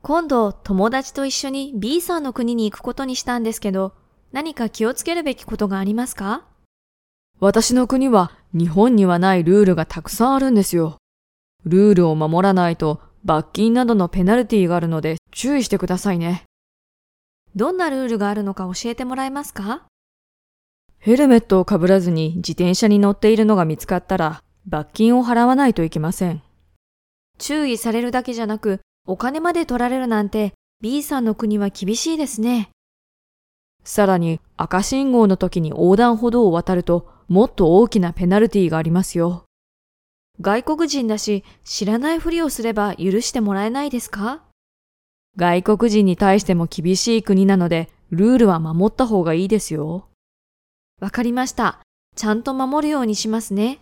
今度友達と一緒に B さんの国に行くことにしたんですけど、何か気をつけるべきことがありますか？私の国は日本にはないルールがたくさんあるんですよ。ルールを守らないと罰金などのペナルティがあるので注意してくださいね。どんなルールがあるのか教えてもらえますか？ヘルメットをかぶらずに自転車に乗っているのが見つかったら罰金を払わないといけません。注意されるだけじゃなく、お金まで取られるなんて B さんの国は厳しいですね。さらに赤信号の時に横断歩道を渡るともっと大きなペナルティがありますよ。外国人だし知らないふりをすれば許してもらえないですか？外国人に対しても厳しい国なのでルールは守った方がいいですよ。わかりました。ちゃんと守るようにしますね。